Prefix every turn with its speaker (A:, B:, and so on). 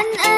A: and